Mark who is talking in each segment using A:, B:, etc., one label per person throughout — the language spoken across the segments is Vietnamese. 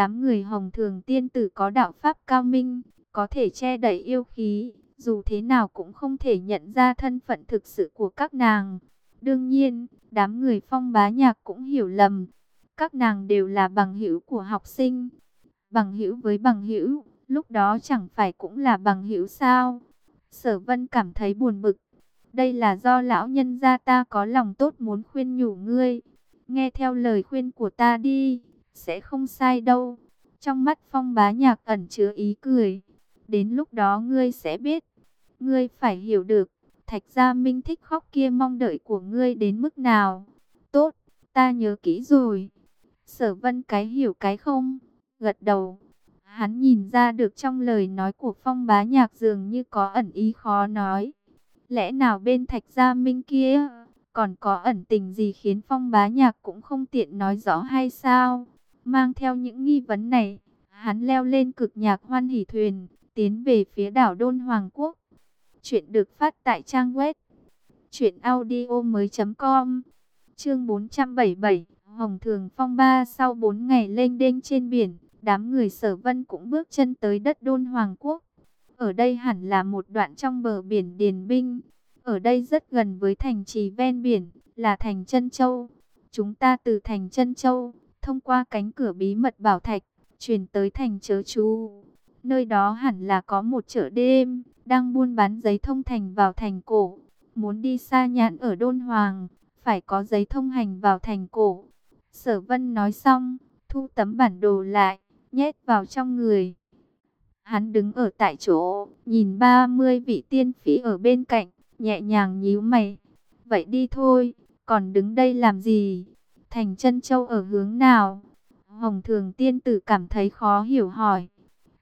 A: Đám người hồng thường tiên tử có đạo pháp cao minh, có thể che đậy yêu khí, dù thế nào cũng không thể nhận ra thân phận thực sự của các nàng. Đương nhiên, đám người phong bá nhạc cũng hiểu lầm, các nàng đều là bằng hữu của học sinh. Bằng hữu với bằng hữu, lúc đó chẳng phải cũng là bằng hữu sao? Sở Vân cảm thấy buồn bực. Đây là do lão nhân gia ta có lòng tốt muốn khuyên nhủ ngươi. Nghe theo lời khuyên của ta đi, sẽ không sai đâu. Trong mắt phong bá nhạc ẩn chứa ý cười. Đến lúc đó ngươi sẽ biết. Ngươi phải hiểu được, thạch gia minh thích khóc kia mong đợi của ngươi đến mức nào. Tốt, ta nhớ kỹ rồi. Sở vân cái hiểu cái không, gật đầu. Hắn nhìn ra được trong lời nói của phong bá nhạc dường như có ẩn ý khó nói. Lẽ nào bên thạch gia minh kia còn có ẩn tình gì khiến phong bá nhạc cũng không tiện nói rõ hay sao? Mang theo những nghi vấn này, hắn leo lên cực nhạc hoan hỷ thuyền, tiến về phía đảo Đôn Hoàng Quốc. Chuyện được phát tại trang web truyệnaudiomoi.com. Chương 477, Hồng Thường Phong ba sau 4 ngày lênh đênh trên biển, đám người Sở Vân cũng bước chân tới đất Đôn Hoàng Quốc. Ở đây hẳn là một đoạn trong bờ biển Điền Binh. Ở đây rất gần với thành trì ven biển, là thành Trân Châu. Chúng ta từ thành Trân Châu, thông qua cánh cửa bí mật bảo thạch, truyền tới thành Chớ Chú. Nơi đó hẳn là có một chợ đêm, đang buôn bán giấy thông thành vào thành cổ. Muốn đi xa nhãn ở Đôn Hoàng, phải có giấy thông hành vào thành cổ. Sở Vân nói xong, thu tấm bản đồ lại, nhét vào trong người. Hắn đứng ở tại chỗ, nhìn 30 vị tiên phí ở bên cạnh, nhẹ nhàng nhíu mày. Vậy đi thôi, còn đứng đây làm gì? Thành chân châu ở hướng nào? Hồng thường tiên tử cảm thấy khó hiểu hỏi.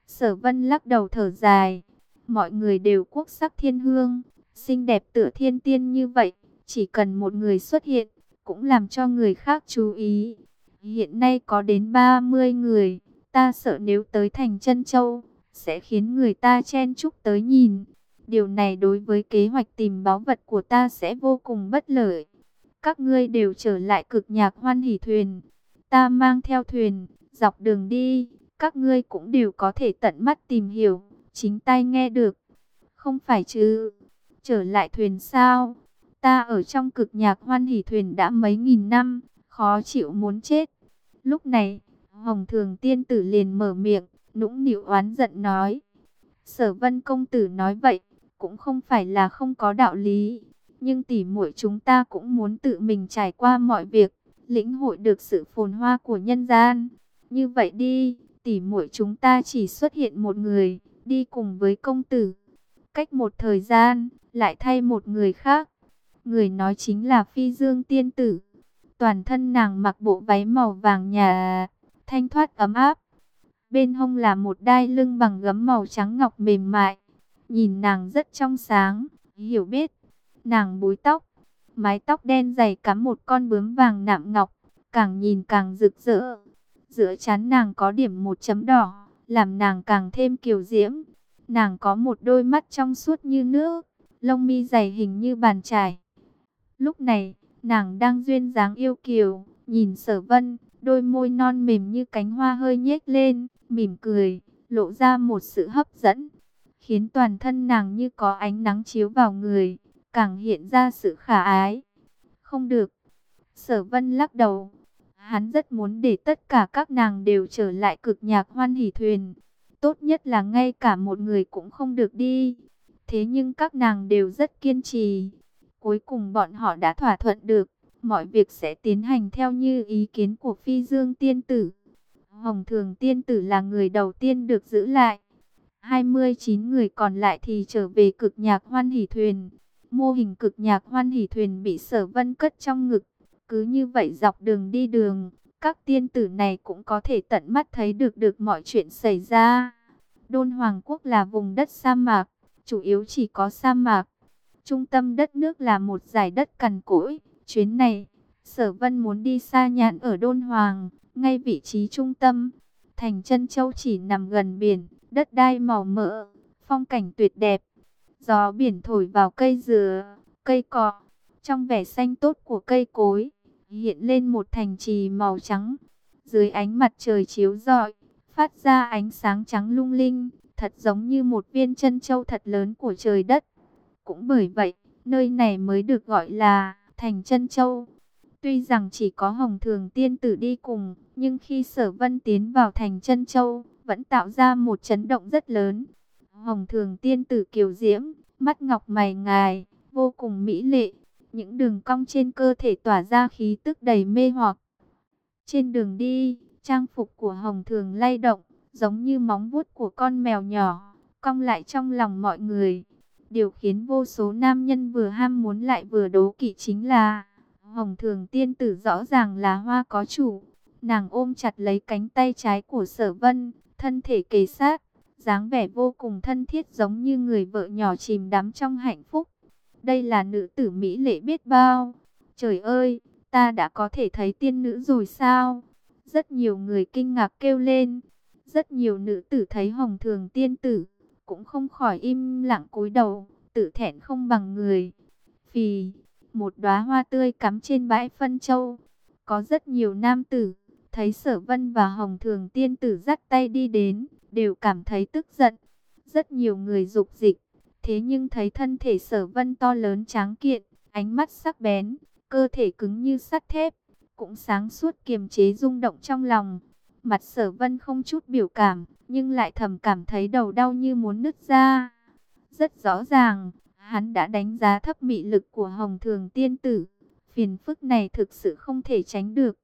A: Sở vân lắc đầu thở dài. Mọi người đều quốc sắc thiên hương, xinh đẹp tựa thiên tiên như vậy. Chỉ cần một người xuất hiện, cũng làm cho người khác chú ý. Hiện nay có đến 30 người, ta sợ nếu tới thành chân châu, sẽ khiến người ta chen chúc tới nhìn. Điều này đối với kế hoạch tìm báu vật của ta sẽ vô cùng bất lợi. Các ngươi đều trở lại cực nhạc hoan hỷ thuyền. Ta mang theo thuyền, dọc đường đi, các ngươi cũng đều có thể tận mắt tìm hiểu, chính tay nghe được. Không phải chứ, trở lại thuyền sao? Ta ở trong cực nhạc hoan hỷ thuyền đã mấy nghìn năm, khó chịu muốn chết. Lúc này, Hồng Thường Tiên Tử liền mở miệng, nũng nịu oán giận nói. Sở Vân Công Tử nói vậy, cũng không phải là không có đạo lý. Nhưng tỉ muội chúng ta cũng muốn tự mình trải qua mọi việc, lĩnh hội được sự phồn hoa của nhân gian. Như vậy đi, tỉ muội chúng ta chỉ xuất hiện một người, đi cùng với công tử. Cách một thời gian, lại thay một người khác. Người nói chính là Phi Dương Tiên Tử. Toàn thân nàng mặc bộ váy màu vàng nhà, thanh thoát ấm áp. Bên hông là một đai lưng bằng gấm màu trắng ngọc mềm mại. Nhìn nàng rất trong sáng, hiểu biết. Nàng búi tóc, mái tóc đen dày cắm một con bướm vàng nạm ngọc, càng nhìn càng rực rỡ. Giữa chán nàng có điểm một chấm đỏ, làm nàng càng thêm kiều diễm. Nàng có một đôi mắt trong suốt như nước, lông mi dày hình như bàn chải. Lúc này, nàng đang duyên dáng yêu kiều, nhìn sở vân, đôi môi non mềm như cánh hoa hơi nhếch lên, mỉm cười, lộ ra một sự hấp dẫn khiến toàn thân nàng như có ánh nắng chiếu vào người, càng hiện ra sự khả ái. Không được. Sở vân lắc đầu. Hắn rất muốn để tất cả các nàng đều trở lại cực nhạc hoan hỷ thuyền. Tốt nhất là ngay cả một người cũng không được đi. Thế nhưng các nàng đều rất kiên trì. Cuối cùng bọn họ đã thỏa thuận được. Mọi việc sẽ tiến hành theo như ý kiến của phi dương tiên tử. Hồng thường tiên tử là người đầu tiên được giữ lại. 29 người còn lại thì trở về cực nhạc hoan hỷ thuyền. Mô hình cực nhạc hoan hỷ thuyền bị sở vân cất trong ngực. Cứ như vậy dọc đường đi đường, các tiên tử này cũng có thể tận mắt thấy được được mọi chuyện xảy ra. Đôn Hoàng Quốc là vùng đất sa mạc, chủ yếu chỉ có sa mạc. Trung tâm đất nước là một giải đất cằn cỗi. Chuyến này, Sở Vân muốn đi xa nhạn ở Đôn Hoàng, ngay vị trí trung tâm. Thành chân Châu chỉ nằm gần biển, đất đai màu mỡ, phong cảnh tuyệt đẹp. Gió biển thổi vào cây dừa, cây cọ, trong vẻ xanh tốt của cây cối, hiện lên một thành trì màu trắng. Dưới ánh mặt trời chiếu rọi, phát ra ánh sáng trắng lung linh, thật giống như một viên chân châu thật lớn của trời đất. Cũng bởi vậy, nơi này mới được gọi là thành chân châu. Tuy rằng chỉ có Hồng Thường Tiên Tử đi cùng, nhưng khi Sở Vân tiến vào thành chân châu, vẫn tạo ra một chấn động rất lớn. Hồng Thường Tiên Tử kiều diễm, mắt ngọc mày ngài, vô cùng mỹ lệ, những đường cong trên cơ thể tỏa ra khí tức đầy mê hoặc. Trên đường đi, trang phục của Hồng Thường lay động, giống như móng vuốt của con mèo nhỏ, cong lại trong lòng mọi người. Điều khiến vô số nam nhân vừa ham muốn lại vừa đố kỵ chính là Hồng Thường tiên tử rõ ràng là hoa có chủ. Nàng ôm chặt lấy cánh tay trái của Sở Vân, thân thể kề sát, dáng vẻ vô cùng thân thiết giống như người vợ nhỏ chìm đắm trong hạnh phúc. Đây là nữ tử mỹ lệ biết bao. Trời ơi, ta đã có thể thấy tiên nữ rồi sao? Rất nhiều người kinh ngạc kêu lên. Rất nhiều nữ tử thấy hồng thường tiên tử, cũng không khỏi im lặng cúi đầu, tự thẹn không bằng người. Phì, một đóa hoa tươi cắm trên bãi phân châu. Có rất nhiều nam tử, thấy sở vân và hồng thường tiên tử dắt tay đi đến, đều cảm thấy tức giận. Rất nhiều người dục dịch, thế nhưng thấy thân thể sở vân to lớn tráng kiện, ánh mắt sắc bén, cơ thể cứng như sắt thép, cũng sáng suốt kiềm chế rung động trong lòng. Mặt sở vân không chút biểu cảm, nhưng lại thầm cảm thấy đầu đau như muốn nứt ra. Rất rõ ràng, hắn đã đánh giá thấp mị lực của hồng thường tiên tử. Phiền phức này thực sự không thể tránh được.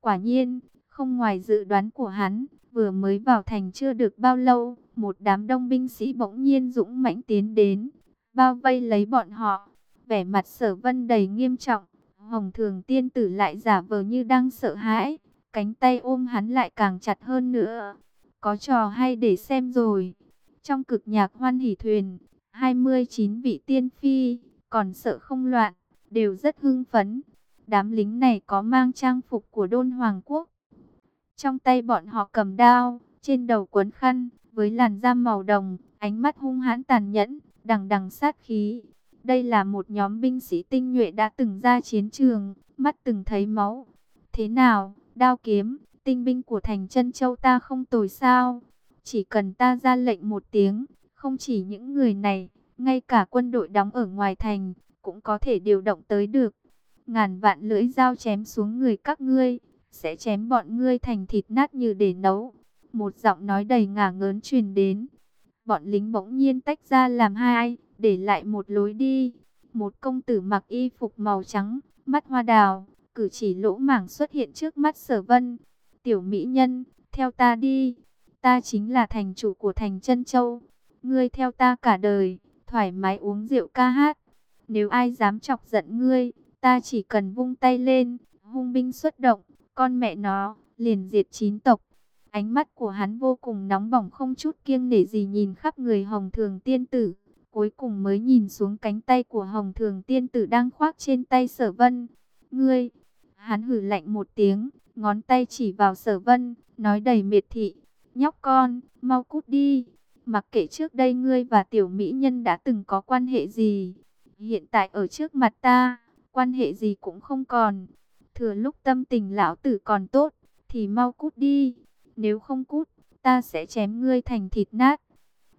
A: Quả nhiên, không ngoài dự đoán của hắn, vừa mới vào thành chưa được bao lâu, một đám đông binh sĩ bỗng nhiên dũng mãnh tiến đến, bao vây lấy bọn họ. Vẻ mặt sở vân đầy nghiêm trọng, hồng thường tiên tử lại giả vờ như đang sợ hãi, cánh tay ôm hắn lại càng chặt hơn nữa. Có trò hay để xem rồi. Trong cực nhạc hoan hỷ thuyền, 29 vị tiên phi, còn sợ không loạn, đều rất hưng phấn. Đám lính này có mang trang phục của đôn hoàng quốc. Trong tay bọn họ cầm đao, trên đầu quấn khăn, với làn da màu đồng, ánh mắt hung hãn tàn nhẫn, đằng đằng sát khí. Đây là một nhóm binh sĩ tinh nhuệ đã từng ra chiến trường, mắt từng thấy máu. Thế nào, đao kiếm, tinh binh của thành chân châu ta không tồi sao? Chỉ cần ta ra lệnh một tiếng, không chỉ những người này, ngay cả quân đội đóng ở ngoài thành, cũng có thể điều động tới được. Ngàn vạn lưỡi dao chém xuống người các ngươi, sẽ chém bọn ngươi thành thịt nát như để nấu. Một giọng nói đầy ngả ngớn truyền đến. Bọn lính bỗng nhiên tách ra làm hai, để lại một lối đi. Một công tử mặc y phục màu trắng, mắt hoa đào, cử chỉ lỗ mảng xuất hiện trước mắt sở vân. Tiểu mỹ nhân, theo ta đi. Ta chính là thành chủ của thành chân châu. Ngươi theo ta cả đời, thoải mái uống rượu ca hát. Nếu ai dám chọc giận ngươi, ta chỉ cần vung tay lên, hung binh xuất động, con mẹ nó, liền diệt chín tộc. Ánh mắt của hắn vô cùng nóng bỏng không chút kiêng nể gì nhìn khắp người hồng thường tiên tử. Cuối cùng mới nhìn xuống cánh tay của hồng thường tiên tử đang khoác trên tay sở vân. Ngươi, hắn hử lạnh một tiếng, ngón tay chỉ vào sở vân, nói đầy miệt thị. Nhóc con, mau cút đi. Mặc kệ trước đây ngươi và tiểu mỹ nhân đã từng có quan hệ gì. Hiện tại ở trước mặt ta, quan hệ gì cũng không còn. Thừa lúc tâm tình lão tử còn tốt, thì mau cút đi. Nếu không cút, ta sẽ chém ngươi thành thịt nát.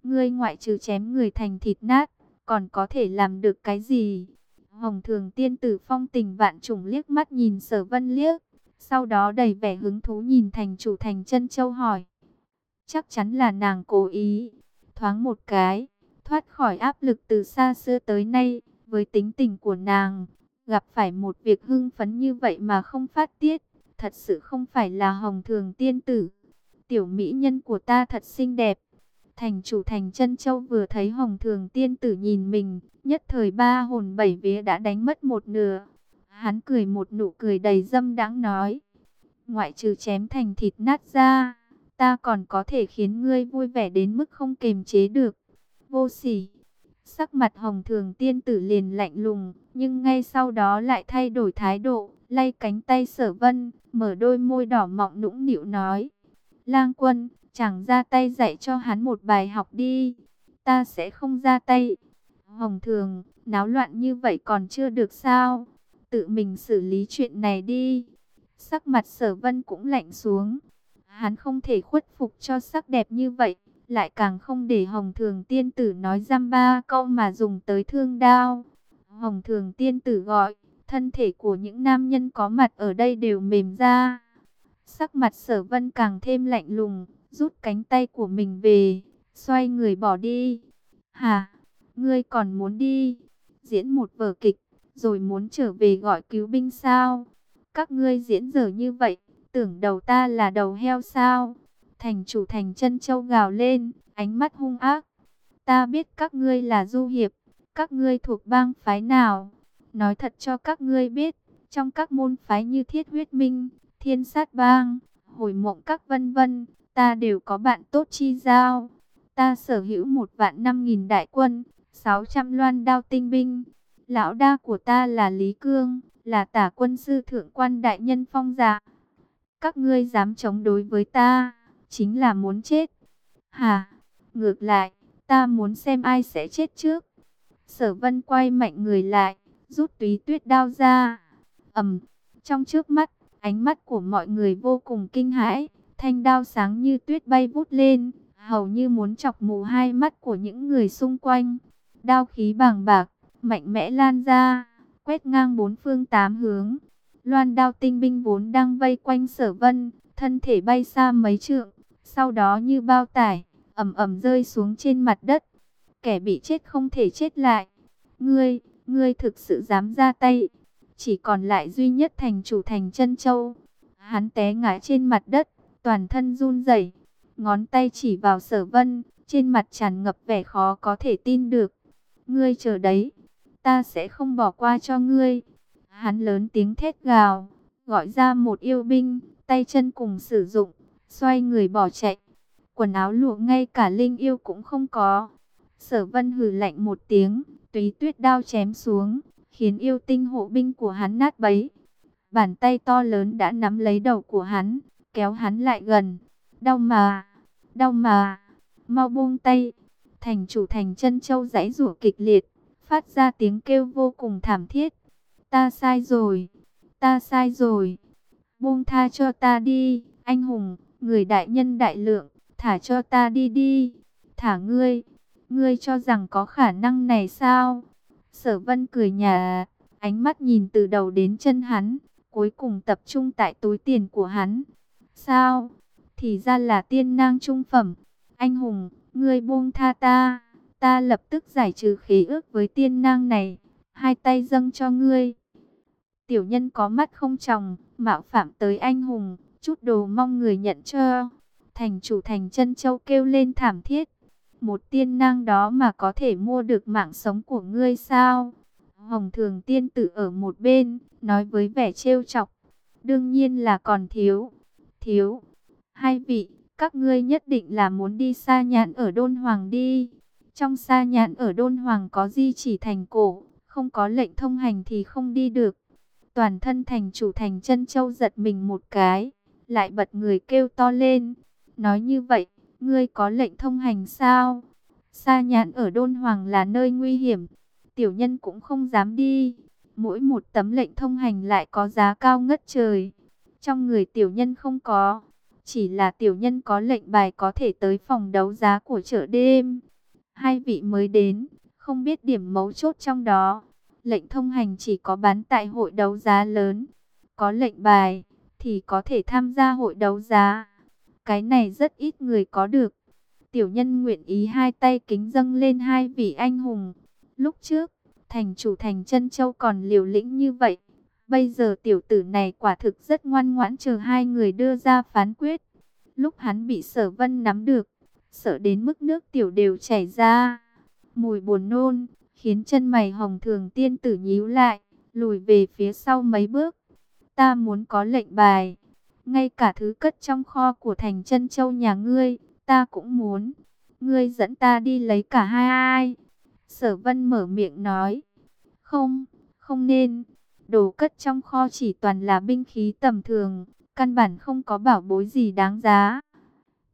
A: Ngươi ngoại trừ chém người thành thịt nát, còn có thể làm được cái gì? Hồng thường tiên tử phong tình vạn trùng liếc mắt nhìn sở vân liếc. Sau đó đầy vẻ hứng thú nhìn thành chủ thành chân châu hỏi. Chắc chắn là nàng cố ý. Thoáng một cái, thoát khỏi áp lực từ xa xưa tới nay, với tính tình của nàng, gặp phải một việc hưng phấn như vậy mà không phát tiết, thật sự không phải là hồng thường tiên tử. Tiểu mỹ nhân của ta thật xinh đẹp. Thành chủ thành chân châu vừa thấy hồng thường tiên tử nhìn mình, nhất thời ba hồn bảy vía đã đánh mất một nửa. Hắn cười một nụ cười đầy dâm đáng nói. Ngoại trừ chém thành thịt nát ra, ta còn có thể khiến ngươi vui vẻ đến mức không kềm chế được. Vô sỉ. Sắc mặt hồng thường tiên tử liền lạnh lùng, nhưng ngay sau đó lại thay đổi thái độ, lay cánh tay sở vân, mở đôi môi đỏ mọng nũng nịu nói. Lang quân, chẳng ra tay dạy cho hắn một bài học đi, ta sẽ không ra tay. Hồng thường, náo loạn như vậy còn chưa được sao, tự mình xử lý chuyện này đi. Sắc mặt sở vân cũng lạnh xuống, Hắn không thể khuất phục cho sắc đẹp như vậy, lại càng không để Hồng Thường Tiên Tử nói giam ba câu mà dùng tới thương đao. Hồng Thường Tiên Tử gọi, thân thể của những nam nhân có mặt ở đây đều mềm ra. Sắc mặt sở vân càng thêm lạnh lùng, rút cánh tay của mình về, xoay người bỏ đi. Hà, ngươi còn muốn đi, diễn một vở kịch, rồi muốn trở về gọi cứu binh sao? Các ngươi diễn dở như vậy, tưởng đầu ta là đầu heo sao? Thành chủ thành chân châu gào lên, ánh mắt hung ác. Ta biết các ngươi là du hiệp, các ngươi thuộc bang phái nào? Nói thật cho các ngươi biết, trong các môn phái như thiết huyết minh, thiên sát bang, hồi mộng các vân vân, ta đều có bạn tốt chi giao. Ta sở hữu một vạn năm nghìn đại quân, sáu trăm loan đao tinh binh. Lão đa của ta là Lý Cương, là tả quân sư thượng quan đại nhân phong giả Các ngươi dám chống đối với ta, chính là muốn chết. Hà, ngược lại, ta muốn xem ai sẽ chết trước. Sở vân quay mạnh người lại, rút túy tuyết đao ra. ầm, trong trước mắt, ánh mắt của mọi người vô cùng kinh hãi. Thanh đao sáng như tuyết bay vút lên, hầu như muốn chọc mù hai mắt của những người xung quanh. Đao khí bàng bạc, mạnh mẽ lan ra, quét ngang bốn phương tám hướng. Loan đao tinh binh vốn đang vây quanh sở vân, thân thể bay xa mấy trượng, sau đó như bao tải, ầm ầm rơi xuống trên mặt đất. Kẻ bị chết không thể chết lại. Ngươi, ngươi thực sự dám ra tay. Chỉ còn lại duy nhất thành chủ thành chân châu. Hắn té ngã trên mặt đất, toàn thân run rẩy, ngón tay chỉ vào sở vân, trên mặt tràn ngập vẻ khó có thể tin được. Ngươi chờ đấy, ta sẽ không bỏ qua cho ngươi. Hắn lớn tiếng thét gào, gọi ra một yêu binh, tay chân cùng sử dụng, xoay người bỏ chạy. Quần áo lụa ngay cả linh yêu cũng không có. Sở vân hừ lạnh một tiếng, tùy tuyết đao chém xuống, khiến yêu tinh hộ binh của hắn nát bấy. Bàn tay to lớn đã nắm lấy đầu của hắn, kéo hắn lại gần. Đau mà, đau mà, mau buông tay. Thành chủ thành chân châu giãy rủa kịch liệt, phát ra tiếng kêu vô cùng thảm thiết. Ta sai rồi, ta sai rồi. Buông tha cho ta đi, anh hùng, người đại nhân đại lượng, thả cho ta đi đi. Thả ngươi, ngươi cho rằng có khả năng này sao? Sở vân cười nhà, ánh mắt nhìn từ đầu đến chân hắn, cuối cùng tập trung tại túi tiền của hắn. Sao? Thì ra là tiên nang trung phẩm. Anh hùng, ngươi buông tha ta. Ta lập tức giải trừ khí ước với tiên nang này. Hai tay dâng cho ngươi. Tiểu nhân có mắt không tròng, mạo phạm tới anh hùng. Chút đồ mong người nhận cho. Thành chủ thành chân châu kêu lên thảm thiết. Một tiên nang đó mà có thể mua được mạng sống của ngươi sao? Hồng thường tiên tử ở một bên, nói với vẻ trêu chọc. Đương nhiên là còn thiếu thiếu. Hai vị, các ngươi nhất định là muốn đi xa nhạn ở Đôn Hoàng đi. Trong xa nhạn ở Đôn Hoàng có di chỉ thành cổ, không có lệnh thông hành thì không đi được. Toàn thân thành chủ thành chân châu giật mình một cái, lại bật người kêu to lên. Nói như vậy, ngươi có lệnh thông hành sao? Sa nhạn ở Đôn Hoàng là nơi nguy hiểm, tiểu nhân cũng không dám đi. Mỗi một tấm lệnh thông hành lại có giá cao ngất trời. Trong người tiểu nhân không có, chỉ là tiểu nhân có lệnh bài có thể tới phòng đấu giá của chợ đêm. Hai vị mới đến, không biết điểm mấu chốt trong đó. Lệnh thông hành chỉ có bán tại hội đấu giá lớn. Có lệnh bài thì có thể tham gia hội đấu giá. Cái này rất ít người có được. Tiểu nhân nguyện ý hai tay kính dâng lên hai vị anh hùng. Lúc trước, thành chủ thành chân châu còn liều lĩnh như vậy. Bây giờ tiểu tử này quả thực rất ngoan ngoãn chờ hai người đưa ra phán quyết. Lúc hắn bị sở vân nắm được, sợ đến mức nước tiểu đều chảy ra. Mùi buồn nôn, khiến chân mày hồng thường tiên tử nhíu lại, lùi về phía sau mấy bước. Ta muốn có lệnh bài, ngay cả thứ cất trong kho của thành chân châu nhà ngươi, ta cũng muốn. Ngươi dẫn ta đi lấy cả hai ai. Sở vân mở miệng nói. Không, không nên. Đồ cất trong kho chỉ toàn là binh khí tầm thường, căn bản không có bảo bối gì đáng giá.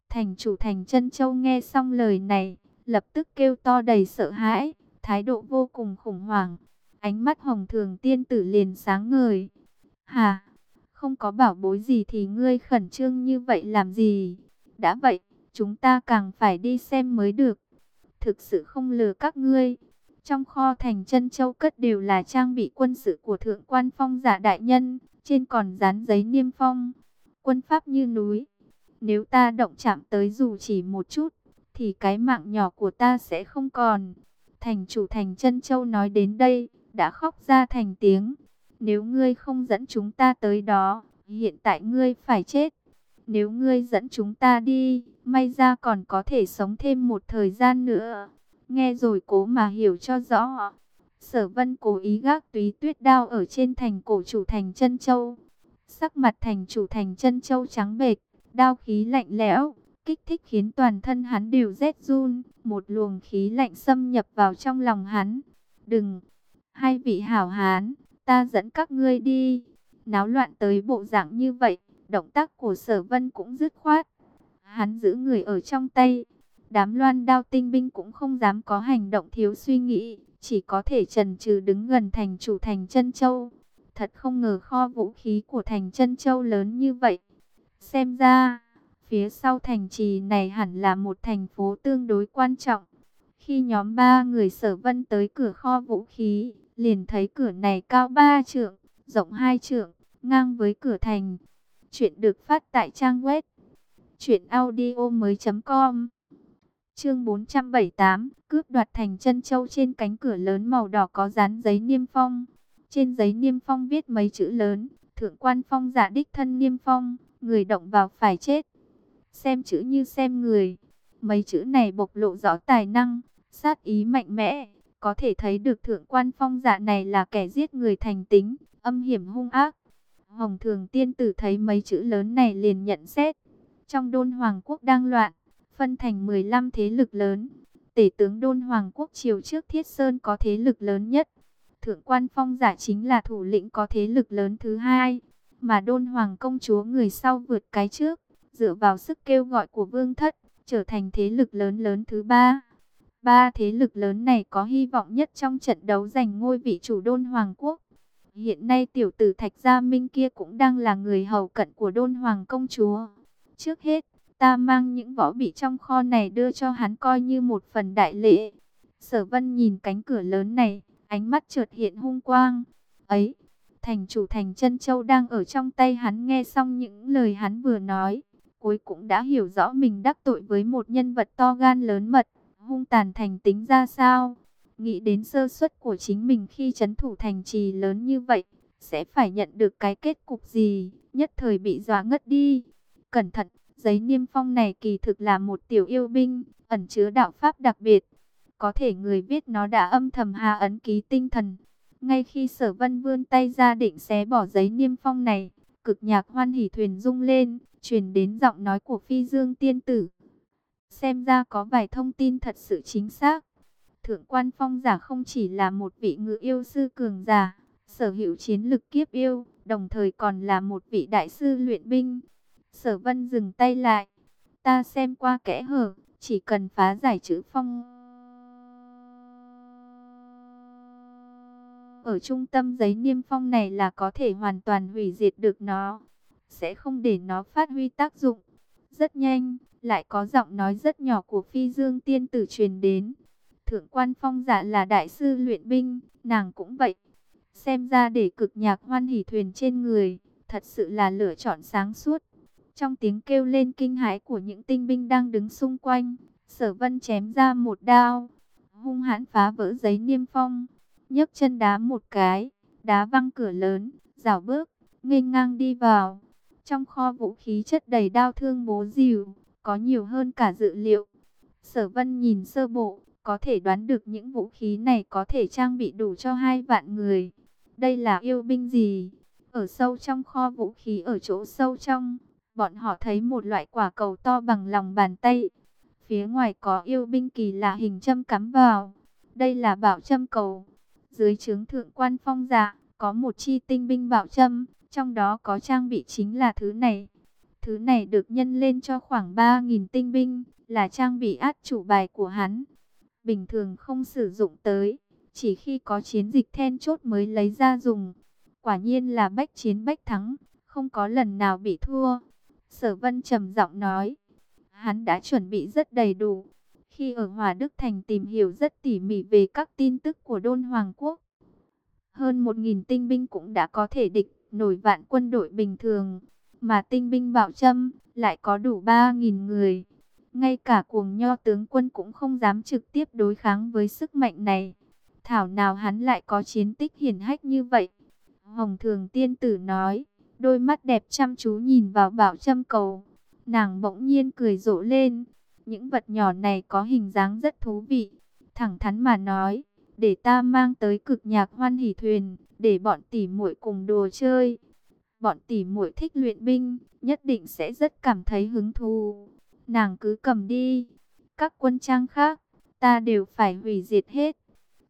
A: Thành chủ thành chân châu nghe xong lời này, lập tức kêu to đầy sợ hãi, thái độ vô cùng khủng hoảng. Ánh mắt hồng thường tiên tử liền sáng ngời. Hà, Không có bảo bối gì thì ngươi khẩn trương như vậy làm gì? Đã vậy, chúng ta càng phải đi xem mới được. Thực sự không lừa các ngươi. Trong kho thành chân châu cất đều là trang bị quân sự của thượng quan phong giả đại nhân, trên còn dán giấy niêm phong. Quân pháp như núi. Nếu ta động chạm tới dù chỉ một chút, thì cái mạng nhỏ của ta sẽ không còn. Thành chủ thành chân châu nói đến đây, đã khóc ra thành tiếng. Nếu ngươi không dẫn chúng ta tới đó, hiện tại ngươi phải chết. Nếu ngươi dẫn chúng ta đi, may ra còn có thể sống thêm một thời gian nữa. Nghe rồi cố mà hiểu cho rõ. Sở vân cố ý gác túy tuyết đao ở trên thành cổ chủ thành chân châu. Sắc mặt thành chủ thành chân châu trắng bệch, đao khí lạnh lẽo, kích thích khiến toàn thân hắn đều rét run. Một luồng khí lạnh xâm nhập vào trong lòng hắn. Đừng, hai vị hảo hán, ta dẫn các ngươi đi. Náo loạn tới bộ dạng như vậy, động tác của sở vân cũng dứt khoát. Hắn giữ người ở trong tay. Đám loan đao tinh binh cũng không dám có hành động thiếu suy nghĩ, chỉ có thể trần trừ đứng gần thành chủ thành chân châu. Thật không ngờ kho vũ khí của thành chân châu lớn như vậy. Xem ra, phía sau thành trì này hẳn là một thành phố tương đối quan trọng. Khi nhóm ba người sở vân tới cửa kho vũ khí, liền thấy cửa này cao ba trượng, rộng hai trượng, ngang với cửa thành. Chuyện được phát tại trang web truyệnaudiomoi.com. Chương 478, cướp đoạt thành chân châu trên cánh cửa lớn màu đỏ có dán giấy niêm phong. Trên giấy niêm phong viết mấy chữ lớn, thượng quan phong giả đích thân niêm phong, người động vào phải chết. Xem chữ như xem người. Mấy chữ này bộc lộ rõ tài năng, sát ý mạnh mẽ, có thể thấy được thượng quan phong giả này là kẻ giết người thành tính, âm hiểm hung ác. Hồng Thường Tiên Tử thấy mấy chữ lớn này liền nhận xét. Trong đôn Hoàng Quốc đang loạn, phân thành 15 thế lực lớn. Tể tướng đôn Hoàng Quốc triều trước Thiết Sơn có thế lực lớn nhất. Thượng quan phong giả chính là thủ lĩnh có thế lực lớn thứ hai. Mà đôn Hoàng công chúa người sau vượt cái trước, dựa vào sức kêu gọi của vương thất, trở thành thế lực lớn lớn thứ ba. Ba thế lực lớn này có hy vọng nhất trong trận đấu giành ngôi vị chủ đôn Hoàng Quốc. Hiện nay tiểu tử Thạch Gia Minh kia cũng đang là người hầu cận của đôn Hoàng công chúa. Trước hết, ta mang những võ bị trong kho này đưa cho hắn coi như một phần đại lễ. Sở vân nhìn cánh cửa lớn này, ánh mắt chợt hiện hung quang. Ấy, thành chủ thành chân châu đang ở trong tay hắn nghe xong những lời hắn vừa nói. Cuối cũng đã hiểu rõ mình đắc tội với một nhân vật to gan lớn mật, hung tàn thành tính ra sao. Nghĩ đến sơ suất của chính mình khi chấn thủ thành trì lớn như vậy, sẽ phải nhận được cái kết cục gì, nhất thời bị dọa ngất đi. Cẩn thận, giấy niêm phong này kỳ thực là một tiểu yêu binh, ẩn chứa đạo pháp đặc biệt. Có thể người viết nó đã âm thầm hà ấn ký tinh thần. Ngay khi sở vân vươn tay ra định xé bỏ giấy niêm phong này, cực nhạc hoan hỉ thuyền rung lên, truyền đến giọng nói của phi dương tiên tử. Xem ra có vài thông tin thật sự chính xác. Thượng quan phong giả không chỉ là một vị ngự yêu sư cường giả, sở hữu chiến lực kiếp yêu, đồng thời còn là một vị đại sư luyện binh. Sở vân dừng tay lại. Ta xem qua kẽ hở, chỉ cần phá giải chữ phong. Ở trung tâm giấy niêm phong này là có thể hoàn toàn hủy diệt được nó. Sẽ không để nó phát huy tác dụng. Rất nhanh, lại có giọng nói rất nhỏ của phi dương tiên tử truyền đến. Thượng quan phong giả là đại sư luyện binh, nàng cũng vậy. Xem ra để cực nhạc hoan hỉ thuyền trên người, thật sự là lựa chọn sáng suốt. Trong tiếng kêu lên kinh hãi của những tinh binh đang đứng xung quanh, sở vân chém ra một đao, hung hãn phá vỡ giấy niêm phong, nhấc chân đá một cái, đá văng cửa lớn, rào bước, nghênh ngang đi vào. Trong kho vũ khí chất đầy đao thương bố dìu, có nhiều hơn cả dự liệu. Sở vân nhìn sơ bộ, có thể đoán được những vũ khí này có thể trang bị đủ cho hai vạn người. Đây là yêu binh gì? Ở sâu trong kho vũ khí ở chỗ sâu trong, bọn họ thấy một loại quả cầu to bằng lòng bàn tay. Phía ngoài có yêu binh kỳ lạ hình châm cắm vào. Đây là bảo châm cầu. Dưới trướng thượng quan phong dạ, có một chi tinh binh bảo châm, trong đó có trang bị chính là thứ này. Thứ này được nhân lên cho khoảng 3.000 tinh binh, là trang bị át chủ bài của hắn. Bình thường không sử dụng tới, chỉ khi có chiến dịch then chốt mới lấy ra dùng. Quả nhiên là bách chiến bách thắng, không có lần nào bị thua. Sở Vân trầm giọng nói, hắn đã chuẩn bị rất đầy đủ. Khi ở Hòa Đức Thành tìm hiểu rất tỉ mỉ về các tin tức của Đôn Hoàng Quốc. Hơn 1.000 tinh binh cũng đã có thể địch nổi vạn quân đội bình thường. Mà tinh binh bảo châm lại có đủ 3.000 người. Ngay cả cuồng nho tướng quân cũng không dám trực tiếp đối kháng với sức mạnh này. Thảo nào hắn lại có chiến tích hiển hách như vậy. Hồng Thường Tiên Tử nói, đôi mắt đẹp chăm chú nhìn vào bảo châm cầu. Nàng bỗng nhiên cười rộ lên. Những vật nhỏ này có hình dáng rất thú vị. Thẳng thắn mà nói, để ta mang tới cực nhạc hoan hỷ thuyền, để bọn tỷ muội cùng đùa chơi. Bọn tỷ muội thích luyện binh, nhất định sẽ rất cảm thấy hứng thú. Nàng cứ cầm đi. Các quân trang khác, ta đều phải hủy diệt hết.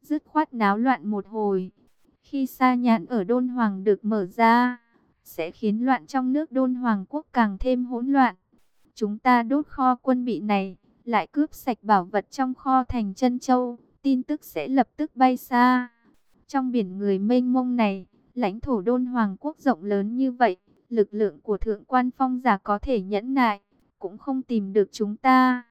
A: Dứt khoát náo loạn một hồi. Khi sa nhãn ở Đôn Hoàng được mở ra, sẽ khiến loạn trong nước Đôn Hoàng quốc càng thêm hỗn loạn. Chúng ta đốt kho quân bị này, lại cướp sạch bảo vật trong kho thành chân châu, tin tức sẽ lập tức bay xa. Trong biển người mênh mông này, lãnh thổ Đôn Hoàng quốc rộng lớn như vậy, lực lượng của thượng quan phong giả có thể nhẫn nại, cũng không tìm được chúng ta.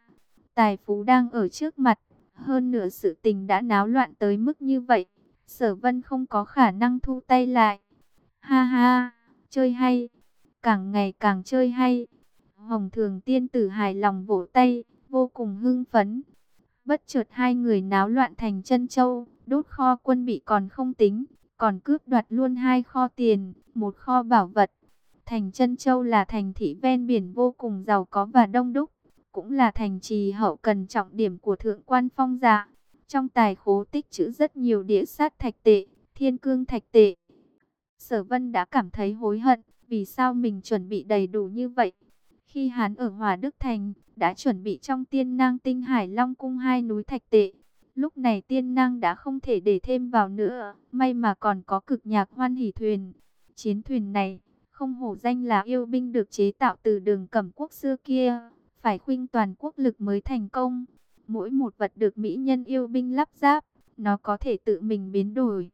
A: Tài phú đang ở trước mặt, hơn nửa sự tình đã náo loạn tới mức như vậy, sở vân không có khả năng thu tay lại. Ha ha, chơi hay, càng ngày càng chơi hay. Hồng thường tiên tử hài lòng vỗ tay, vô cùng hưng phấn. Bất chợt hai người náo loạn thành chân châu, đốt kho quân bị còn không tính, còn cướp đoạt luôn hai kho tiền, một kho bảo vật. Thành Trân châu là thành thị ven biển vô cùng giàu có và đông đúc, cũng là thành trì hậu cần trọng điểm của thượng quan phong dạ. Trong tài khố tích trữ rất nhiều đĩa sát thạch tệ, thiên cương thạch tệ. Sở vân đã cảm thấy hối hận, vì sao mình chuẩn bị đầy đủ như vậy. Khi hắn ở Hòa Đức Thành, đã chuẩn bị trong tiên nang tinh hải long cung hai núi thạch tệ. Lúc này tiên năng đã không thể để thêm vào nữa, may mà còn có cực nhạc hoan hỷ thuyền. Chiến thuyền này, không hổ danh là yêu binh được chế tạo từ đường cẩm quốc xưa kia, phải khuynh toàn quốc lực mới thành công. Mỗi một vật được mỹ nhân yêu binh lắp ráp, nó có thể tự mình biến đổi.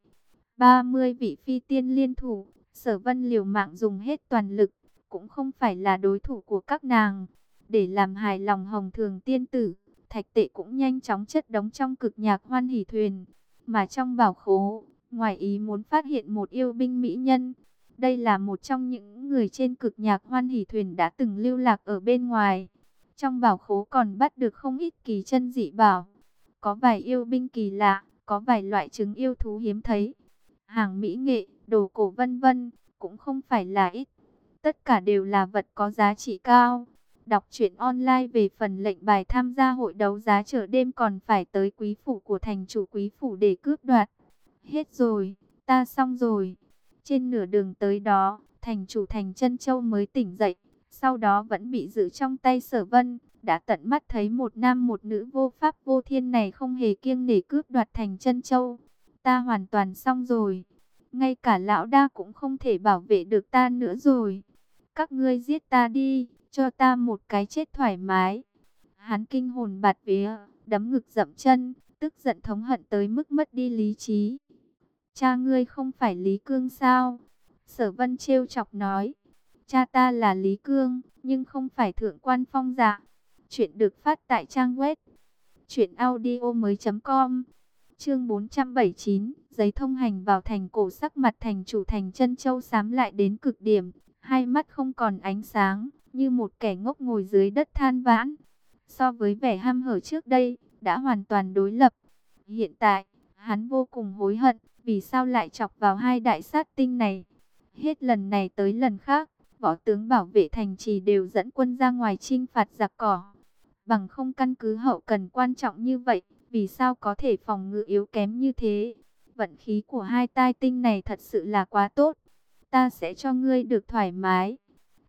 A: 30 vị phi tiên liên thủ, sở vân liều mạng dùng hết toàn lực, cũng không phải là đối thủ của các nàng. Để làm hài lòng hồng thường tiên tử, thạch tệ cũng nhanh chóng chất đóng trong cực nhạc hoan hỷ thuyền. Mà trong bảo khố, ngoài ý muốn phát hiện một yêu binh mỹ nhân. Đây là một trong những người trên cực nhạc hoan hỷ thuyền đã từng lưu lạc ở bên ngoài. Trong bảo khố còn bắt được không ít kỳ chân dị bảo. Có vài yêu binh kỳ lạ, có vài loại trứng yêu thú hiếm thấy. Hàng mỹ nghệ, đồ cổ vân vân, cũng không phải là ít. Tất cả đều là vật có giá trị cao. Đọc truyện online về phần lệnh bài tham gia hội đấu giá chợ đêm còn phải tới quý phủ của thành chủ quý phủ để cướp đoạt. Hết rồi, ta xong rồi. Trên nửa đường tới đó, thành chủ thành chân châu mới tỉnh dậy. Sau đó vẫn bị giữ trong tay sở vân. Đã tận mắt thấy một nam một nữ vô pháp vô thiên này không hề kiêng nể cướp đoạt thành chân châu. Ta hoàn toàn xong rồi. Ngay cả lão đa cũng không thể bảo vệ được ta nữa rồi. Các ngươi giết ta đi, cho ta một cái chết thoải mái. Hắn kinh hồn bạt vía, đấm ngực dậm chân, tức giận thống hận tới mức mất đi lý trí. Cha ngươi không phải Lý Cương sao? Sở Vân trêu chọc nói. Cha ta là Lý Cương, nhưng không phải thượng quan phong dạ. Chuyện được phát tại trang web truyệnaudiomoi.com. Chương 479, giấy thông hành vào thành cổ sắc mặt thành chủ thành chân châu xám lại đến cực điểm, hai mắt không còn ánh sáng, như một kẻ ngốc ngồi dưới đất than vãn. So với vẻ ham hở trước đây, đã hoàn toàn đối lập. Hiện tại, hắn vô cùng hối hận, vì sao lại chọc vào hai đại sát tinh này. Hết lần này tới lần khác, võ tướng bảo vệ thành trì đều dẫn quân ra ngoài chinh phạt giặc cỏ. Bằng không căn cứ hậu cần quan trọng như vậy, vì sao có thể phòng ngự yếu kém như thế? Vận khí của hai tai tinh này thật sự là quá tốt. Ta sẽ cho ngươi được thoải mái.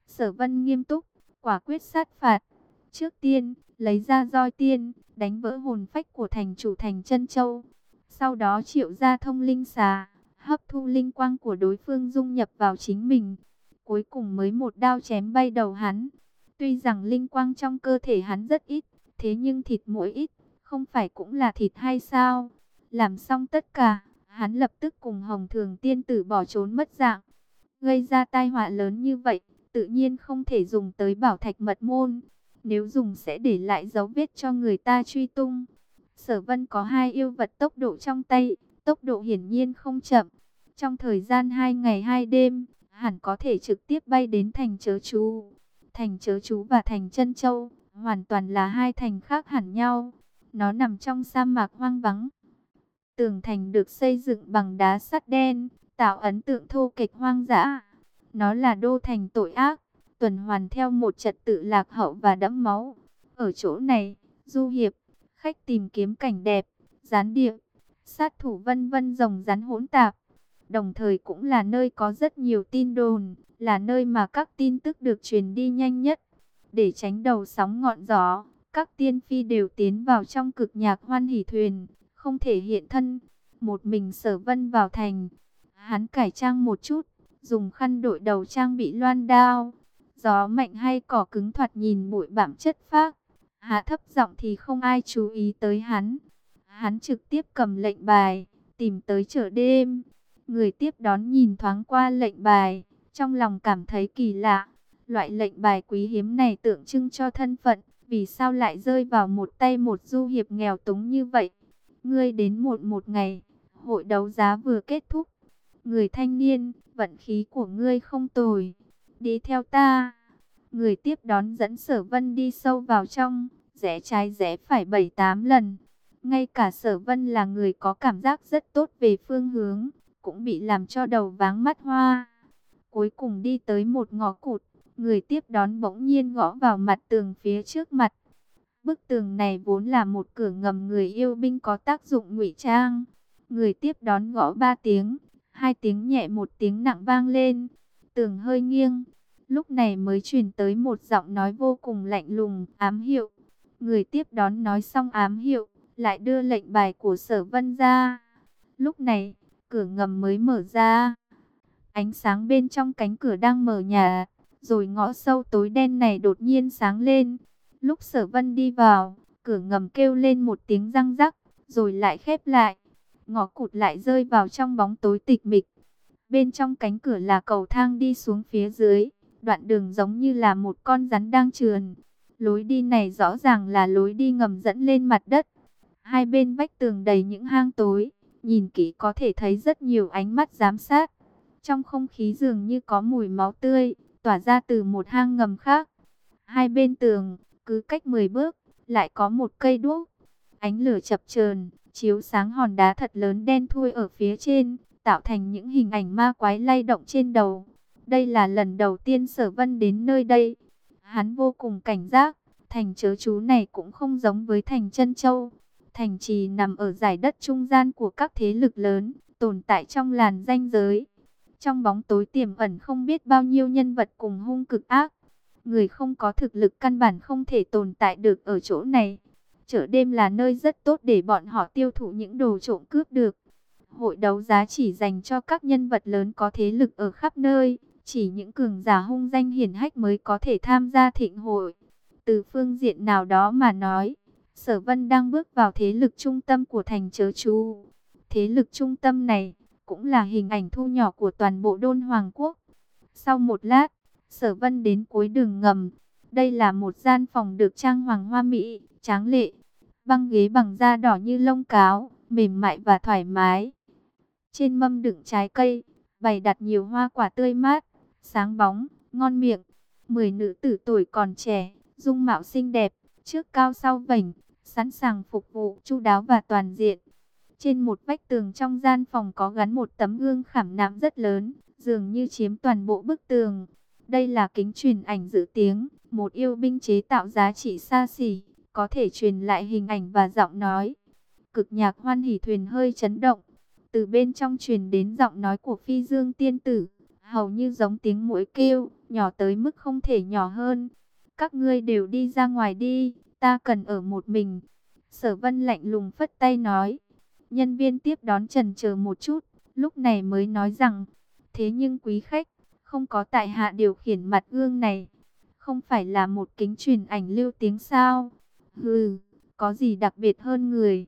A: Sở vân nghiêm túc, quả quyết sát phạt. Trước tiên, lấy ra roi tiên, đánh vỡ hồn phách của thành chủ thành chân châu. Sau đó triệu ra thông linh xà, hấp thu linh quang của đối phương dung nhập vào chính mình. Cuối cùng mới một đao chém bay đầu hắn. Tuy rằng linh quang trong cơ thể hắn rất ít, thế nhưng thịt mỗi ít, không phải cũng là thịt hay sao? Làm xong tất cả, hắn lập tức cùng Hồng Thường Tiên Tử bỏ trốn mất dạng. gây ra tai họa lớn như vậy, tự nhiên không thể dùng tới bảo thạch mật môn. Nếu dùng sẽ để lại dấu vết cho người ta truy tung. Sở vân có hai yêu vật tốc độ trong tay, tốc độ hiển nhiên không chậm. Trong thời gian hai ngày hai đêm, hẳn có thể trực tiếp bay đến thành chớ chú. Thành chớ chú và thành chân châu, hoàn toàn là hai thành khác hẳn nhau. Nó nằm trong sa mạc hoang vắng. Tường thành được xây dựng bằng đá sắt đen, tạo ấn tượng thô kịch hoang dã. Nó là đô thành tội ác, tuần hoàn theo một trật tự lạc hậu và đẫm máu. Ở chỗ này, du hiệp, khách tìm kiếm cảnh đẹp, gián điệp, sát thủ vân vân rồng rắn hỗn tạp. Đồng thời cũng là nơi có rất nhiều tin đồn, là nơi mà các tin tức được truyền đi nhanh nhất. Để tránh đầu sóng ngọn gió, các tiên phi đều tiến vào trong cực nhạc hoan hỷ thuyền, không thể hiện thân. Một mình sở vân vào thành, hắn cải trang một chút, dùng khăn đội đầu trang bị loan đao. Gió mạnh hay cỏ cứng thoạt nhìn bụi bặm chất phác, hạ thấp giọng thì không ai chú ý tới hắn. Hắn trực tiếp cầm lệnh bài, tìm tới chợ đêm. Người tiếp đón nhìn thoáng qua lệnh bài, trong lòng cảm thấy kỳ lạ. Loại lệnh bài quý hiếm này tượng trưng cho thân phận, vì sao lại rơi vào một tay một du hiệp nghèo túng như vậy? Ngươi đến một một ngày, hội đấu giá vừa kết thúc. Người thanh niên, vận khí của ngươi không tồi. Đi theo ta. Người tiếp đón dẫn sở vân đi sâu vào trong, rẽ trái rẽ phải bảy tám lần. Ngay cả sở vân là người có cảm giác rất tốt về phương hướng, cũng bị làm cho đầu váng mắt hoa. Cuối cùng đi tới một ngõ cụt, người tiếp đón bỗng nhiên gõ vào mặt tường phía trước mặt. Bức tường này vốn là một cửa ngầm người yêu binh có tác dụng ngụy trang. Người tiếp đón gõ ba tiếng, hai tiếng nhẹ một tiếng nặng vang lên. Tường hơi nghiêng, lúc này mới truyền tới một giọng nói vô cùng lạnh lùng, ám hiệu. Người tiếp đón nói xong ám hiệu, lại đưa lệnh bài của sở vân ra. Lúc này, cửa ngầm mới mở ra. Ánh sáng bên trong cánh cửa đang mở nhà, rồi ngõ sâu tối đen này đột nhiên sáng lên. Lúc sở vân đi vào, cửa ngầm kêu lên một tiếng răng rắc, rồi lại khép lại. Ngõ cụt lại rơi vào trong bóng tối tịch mịch. Bên trong cánh cửa là cầu thang đi xuống phía dưới, đoạn đường giống như là một con rắn đang trườn. Lối đi này rõ ràng là lối đi ngầm dẫn lên mặt đất. Hai bên vách tường đầy những hang tối, nhìn kỹ có thể thấy rất nhiều ánh mắt giám sát. Trong không khí dường như có mùi máu tươi, tỏa ra từ một hang ngầm khác. Hai bên tường, cứ cách 10 bước, lại có một cây đuốc. Ánh lửa chập chờn, chiếu sáng hòn đá thật lớn đen thui ở phía trên, tạo thành những hình ảnh ma quái lay động trên đầu. Đây là lần đầu tiên sở vân đến nơi đây. Hắn vô cùng cảnh giác, thành chớ chú này cũng không giống với thành chân châu. Thành trì nằm ở giải đất trung gian của các thế lực lớn, tồn tại trong làn danh giới. Trong bóng tối tiềm ẩn không biết bao nhiêu nhân vật cùng hung cực ác. Người không có thực lực căn bản không thể tồn tại được ở chỗ này. Chợ đêm là nơi rất tốt để bọn họ tiêu thụ những đồ trộm cướp được. Hội đấu giá chỉ dành cho các nhân vật lớn có thế lực ở khắp nơi. Chỉ những cường giả hung danh hiển hách mới có thể tham gia thịnh hội. Từ phương diện nào đó mà nói, Sở Vân đang bước vào thế lực trung tâm của thành chớ chú. Thế lực trung tâm này cũng là hình ảnh thu nhỏ của toàn bộ đôn hoàng quốc. Sau một lát, Sở Vân đến cuối đường ngầm. Đây là một gian phòng được trang hoàng hoa mỹ, tráng lệ. Băng ghế bằng da đỏ như lông cáo, mềm mại và thoải mái. Trên mâm đựng trái cây, bày đặt nhiều hoa quả tươi mát, sáng bóng, ngon miệng. Mười nữ tử tuổi còn trẻ, dung mạo xinh đẹp, trước cao sau vảnh, sẵn sàng phục vụ chu đáo và toàn diện. Trên một vách tường trong gian phòng có gắn một tấm gương khảm nạm rất lớn, dường như chiếm toàn bộ bức tường. Đây là kính truyền ảnh dự tiếng, một yêu binh chế tạo giá trị xa xỉ, có thể truyền lại hình ảnh và giọng nói. Cực nhạc hoan hỉ thuyền hơi chấn động, từ bên trong truyền đến giọng nói của phi dương tiên tử, hầu như giống tiếng mũi kêu, nhỏ tới mức không thể nhỏ hơn. Các ngươi đều đi ra ngoài đi, ta cần ở một mình. Sở vân lạnh lùng phất tay nói. Nhân viên tiếp đón trần chờ một chút, lúc này mới nói rằng, thế nhưng quý khách, không có tại hạ điều khiển mặt gương này, không phải là một kính truyền ảnh lưu tiếng sao? Hừ, có gì đặc biệt hơn người?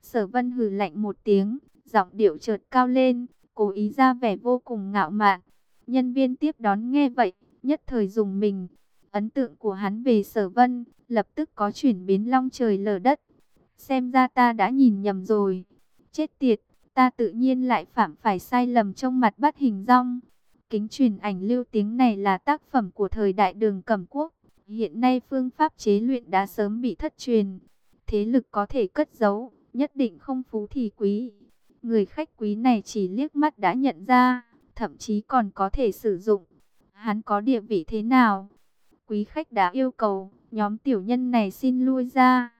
A: Sở vân hừ lạnh một tiếng, giọng điệu chợt cao lên, cố ý ra vẻ vô cùng ngạo mạn. Nhân viên tiếp đón nghe vậy, nhất thời dùng mình. Ấn tượng của hắn về sở vân, lập tức có chuyển biến long trời lở đất. Xem ra ta đã nhìn nhầm rồi. Chết tiệt, ta tự nhiên lại phạm phải sai lầm trong mặt bắt hình rong. Kính truyền ảnh lưu tiếng này là tác phẩm của thời đại đường cẩm quốc. Hiện nay phương pháp chế luyện đã sớm bị thất truyền. Thế lực có thể cất giấu, nhất định không phú thì quý. Người khách quý này chỉ liếc mắt đã nhận ra, thậm chí còn có thể sử dụng. Hắn có địa vị thế nào? Quý khách đã yêu cầu, nhóm tiểu nhân này xin lui ra.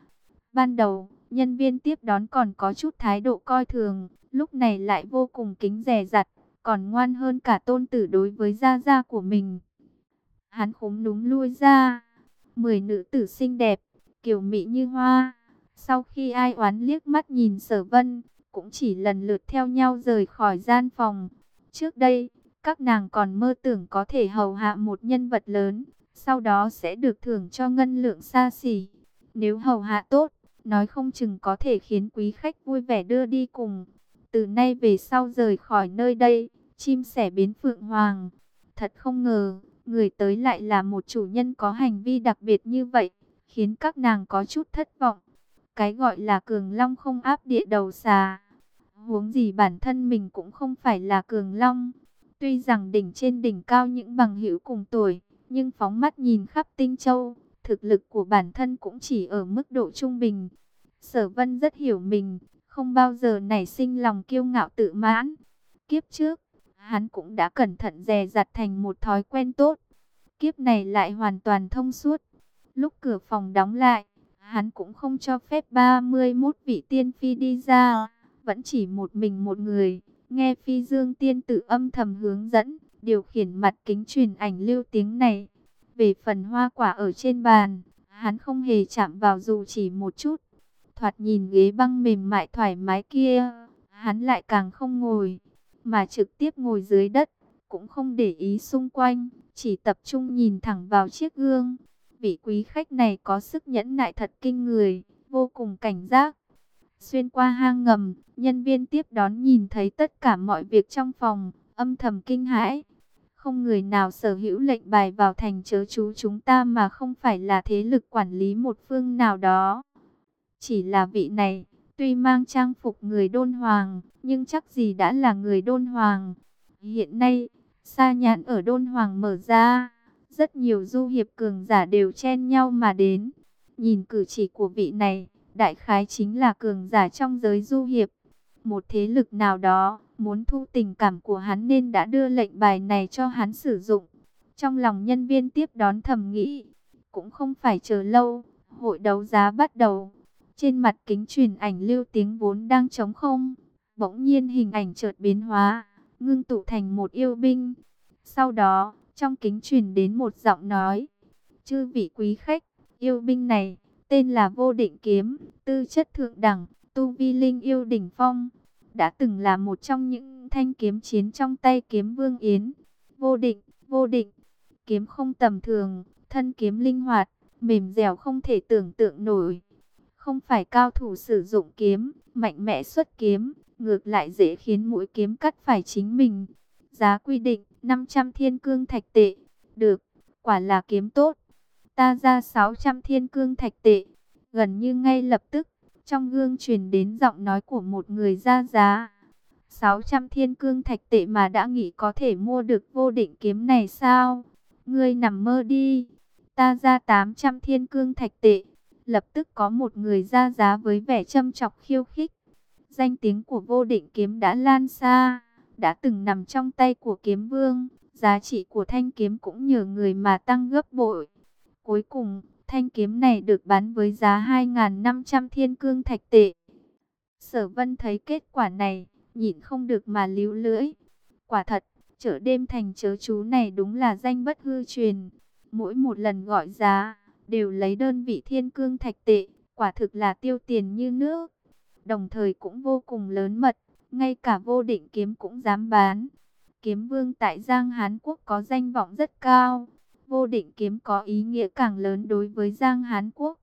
A: Ban đầu, nhân viên tiếp đón còn có chút thái độ coi thường, lúc này lại vô cùng kính rè rặt, còn ngoan hơn cả tôn tử đối với gia gia của mình. Hắn khúm núm lui ra, mười nữ tử xinh đẹp, kiều mỹ như hoa. Sau khi ai oán liếc mắt nhìn sở vân, cũng chỉ lần lượt theo nhau rời khỏi gian phòng. Trước đây, các nàng còn mơ tưởng có thể hầu hạ một nhân vật lớn, sau đó sẽ được thưởng cho ngân lượng xa xỉ. Nếu hầu hạ tốt, nói không chừng có thể khiến quý khách vui vẻ đưa đi cùng. Từ nay về sau rời khỏi nơi đây, chim sẻ biến phượng hoàng. Thật không ngờ, người tới lại là một chủ nhân có hành vi đặc biệt như vậy, khiến các nàng có chút thất vọng. Cái gọi là cường long không áp địa đầu xà. Huống gì bản thân mình cũng không phải là cường long. Tuy rằng đỉnh trên đỉnh cao những bằng hữu cùng tuổi, nhưng phóng mắt nhìn khắp tinh châu, thực lực của bản thân cũng chỉ ở mức độ trung bình. Sở vân rất hiểu mình, không bao giờ nảy sinh lòng kiêu ngạo tự mãn. Kiếp trước, hắn cũng đã cẩn thận dè dặt thành một thói quen tốt. Kiếp này lại hoàn toàn thông suốt. Lúc cửa phòng đóng lại, hắn cũng không cho phép 31 vị tiên phi đi ra, vẫn chỉ một mình một người. Nghe phi dương tiên tự âm thầm hướng dẫn, điều khiển mặt kính truyền ảnh lưu tiếng này. Về phần hoa quả ở trên bàn, hắn không hề chạm vào dù chỉ một chút. Thoạt nhìn ghế băng mềm mại thoải mái kia, hắn lại càng không ngồi, mà trực tiếp ngồi dưới đất, cũng không để ý xung quanh, chỉ tập trung nhìn thẳng vào chiếc gương. Vị quý khách này có sức nhẫn nại thật kinh người, vô cùng cảnh giác. Xuyên qua hang ngầm, nhân viên tiếp đón nhìn thấy tất cả mọi việc trong phòng, âm thầm kinh hãi. Không người nào sở hữu lệnh bài vào thành chớ chú chúng ta mà không phải là thế lực quản lý một phương nào đó. Chỉ là vị này, tuy mang trang phục người đôn hoàng, nhưng chắc gì đã là người đôn hoàng. Hiện nay, sa nhãn ở đôn hoàng mở ra, rất nhiều du hiệp cường giả đều chen nhau mà đến. Nhìn cử chỉ của vị này, đại khái chính là cường giả trong giới du hiệp. Một thế lực nào đó, muốn thu tình cảm của hắn nên đã đưa lệnh bài này cho hắn sử dụng. Trong lòng nhân viên tiếp đón thầm nghĩ, cũng không phải chờ lâu, hội đấu giá bắt đầu. Trên mặt kính truyền ảnh lưu tiếng vốn đang trống không, bỗng nhiên hình ảnh chợt biến hóa, ngưng tụ thành một yêu binh. Sau đó, trong kính truyền đến một giọng nói, chư vị quý khách, yêu binh này, tên là Vô Định Kiếm, tư chất thượng đẳng, tu vi linh yêu đỉnh phong, đã từng là một trong những thanh kiếm chiến trong tay kiếm Vương Yến. Vô định, vô định, kiếm không tầm thường, thân kiếm linh hoạt, mềm dẻo không thể tưởng tượng nổi. Không phải cao thủ sử dụng kiếm, mạnh mẽ xuất kiếm, ngược lại dễ khiến mũi kiếm cắt phải chính mình. Giá quy định 500 thiên cương thạch tệ. Được, quả là kiếm tốt. Ta ra 600 thiên cương thạch tệ. Gần như ngay lập tức, trong gương truyền đến giọng nói của một người ra giá. 600 thiên cương thạch tệ mà đã nghĩ có thể mua được vô định kiếm này sao? Ngươi nằm mơ đi. Ta ra 800 thiên cương thạch tệ. Lập tức có một người ra giá với vẻ châm chọc khiêu khích. Danh tiếng của vô định kiếm đã lan xa. Đã từng nằm trong tay của kiếm vương. Giá trị của thanh kiếm cũng nhờ người mà tăng gấp bội. Cuối cùng, Thanh kiếm này được bán với giá 2.500 thiên cương thạch tệ. Sở vân thấy kết quả này, nhịn không được mà líu lưỡi. Quả thật, chợ đêm thành chớ chú này đúng là danh bất hư truyền. Mỗi một lần gọi giá, đều lấy đơn vị thiên cương thạch tệ, quả thực là tiêu tiền như nước. Đồng thời cũng vô cùng lớn mật, ngay cả vô định kiếm cũng dám bán. Kiếm vương tại Giang Hán Quốc có danh vọng rất cao, vô định kiếm có ý nghĩa càng lớn đối với Giang Hán Quốc.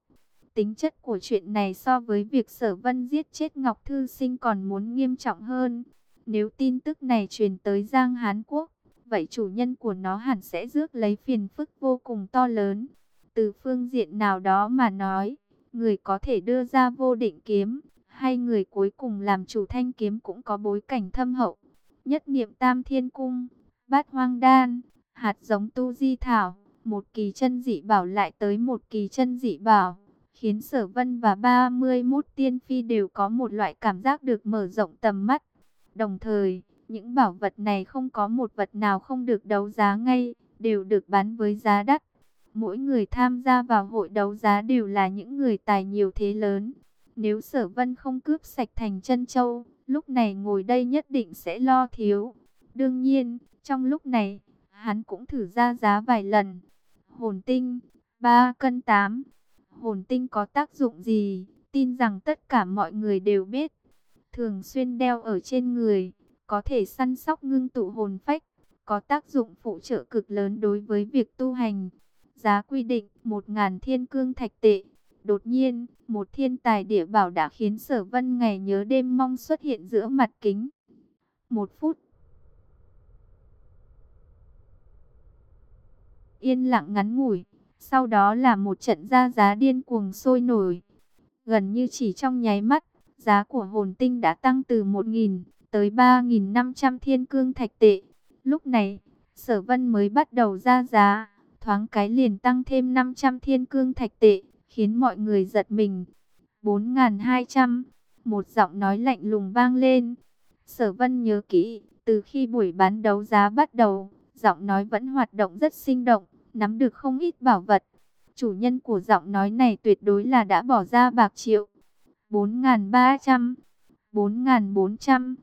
A: Tính chất của chuyện này so với việc sở vân giết chết Ngọc Thư Sinh còn muốn nghiêm trọng hơn. Nếu tin tức này truyền tới Giang Hán Quốc, vậy chủ nhân của nó hẳn sẽ rước lấy phiền phức vô cùng to lớn. Từ phương diện nào đó mà nói, người có thể đưa ra vô định kiếm, hay người cuối cùng làm chủ thanh kiếm cũng có bối cảnh thâm hậu. Nhất niệm tam thiên cung, bát hoang đan, hạt giống tu di thảo, một kỳ chân dị bảo lại tới một kỳ chân dị bảo, khiến sở vân và 31 tiên phi đều có một loại cảm giác được mở rộng tầm mắt. Đồng thời, những bảo vật này không có một vật nào không được đấu giá ngay, đều được bán với giá đắt. Mỗi người tham gia vào hội đấu giá đều là những người tài nhiều thế lớn. Nếu sở vân không cướp sạch thành chân châu, lúc này ngồi đây nhất định sẽ lo thiếu. Đương nhiên, trong lúc này, hắn cũng thử ra giá vài lần. Hồn tinh, 3 cân 8. Hồn tinh có tác dụng gì? Tin rằng tất cả mọi người đều biết. Thường xuyên đeo ở trên người, có thể săn sóc ngưng tụ hồn phách, có tác dụng phụ trợ cực lớn đối với việc tu hành. Giá quy định 1.000 thiên cương thạch tệ. Đột nhiên, một thiên tài địa bảo đã khiến sở vân ngày nhớ đêm mong xuất hiện giữa mặt kính. Một phút. Yên lặng ngắn ngủi. Sau đó là một trận ra giá điên cuồng sôi nổi. Gần như chỉ trong nháy mắt, giá của hồn tinh đã tăng từ 1.000 tới 3.500 thiên cương thạch tệ. Lúc này, sở vân mới bắt đầu ra giá, thoáng cái liền tăng thêm 500 thiên cương thạch tệ, khiến mọi người giật mình. 4.200, một giọng nói lạnh lùng vang lên. Sở vân nhớ kỹ, từ khi buổi bán đấu giá bắt đầu, giọng nói vẫn hoạt động rất sinh động, nắm được không ít bảo vật. Chủ nhân của giọng nói này tuyệt đối là đã bỏ ra bạc triệu. 4.300, 4.400,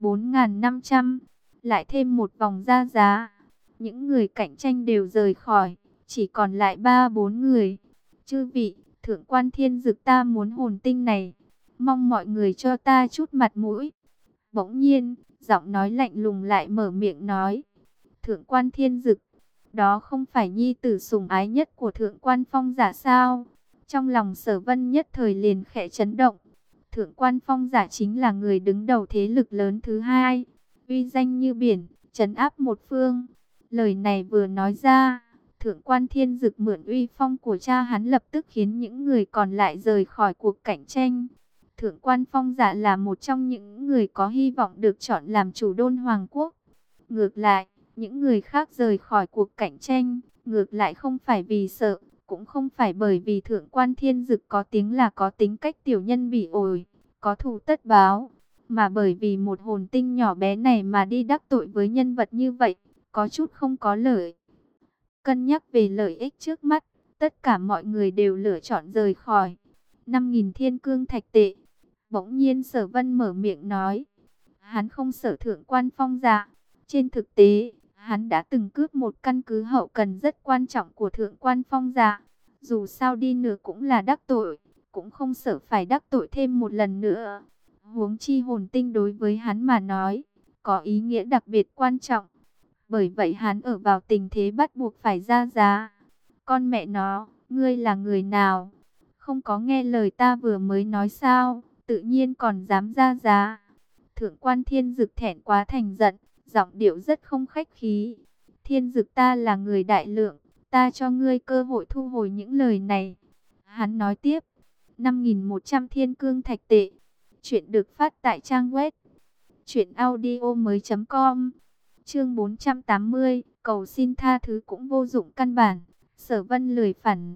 A: 4.500, lại thêm một vòng ra giá. Những người cạnh tranh đều rời khỏi, chỉ còn lại 3-4 người. Chư vị, thượng quan thiên dực ta muốn hồn tinh này, mong mọi người cho ta chút mặt mũi. Bỗng nhiên, giọng nói lạnh lùng lại mở miệng nói. Thượng quan thiên dực, đó không phải nhi tử sủng ái nhất của thượng quan phong giả sao? Trong lòng sở vân nhất thời liền khẽ chấn động. Thượng quan phong giả chính là người đứng đầu thế lực lớn thứ hai, uy danh như biển, chấn áp một phương. Lời này vừa nói ra, thượng quan thiên dực mượn uy phong của cha hắn lập tức khiến những người còn lại rời khỏi cuộc cạnh tranh. Thượng quan phong giả là một trong những người có hy vọng được chọn làm chủ đôn hoàng quốc. Ngược lại, những người khác rời khỏi cuộc cạnh tranh, ngược lại không phải vì sợ, cũng không phải bởi vì thượng quan thiên dực có tiếng là có tính cách tiểu nhân bị ổi, có thù tất báo, mà bởi vì một hồn tinh nhỏ bé này mà đi đắc tội với nhân vật như vậy, có chút không có lợi. Cân nhắc về lợi ích trước mắt, tất cả mọi người đều lựa chọn rời khỏi. 5.000 thiên cương thạch tệ. Bỗng nhiên sở vân mở miệng nói. Hắn không sở thượng quan phong dạ. Trên thực tế, Hắn đã từng cướp một căn cứ hậu cần rất quan trọng của thượng quan phong dạ. Dù sao đi nữa cũng là đắc tội, cũng không sợ phải đắc tội thêm một lần nữa. Huống chi hồn tinh đối với hắn mà nói, có ý nghĩa đặc biệt quan trọng. Bởi vậy hắn ở vào tình thế bắt buộc phải ra giá. Con mẹ nó, ngươi là người nào? Không có nghe lời ta vừa mới nói sao, tự nhiên còn dám ra giá. Thượng quan thiên dực thẹn quá thành giận, giọng điệu rất không khách khí. Thiên dực ta là người đại lượng, ta cho ngươi cơ hội thu hồi những lời này. Hắn nói tiếp, 5.100 thiên cương thạch tệ. Chuyện được phát tại trang web chuyện audio mới com Chương 480, cầu xin tha thứ cũng vô dụng căn bản. Sở Vân lười phản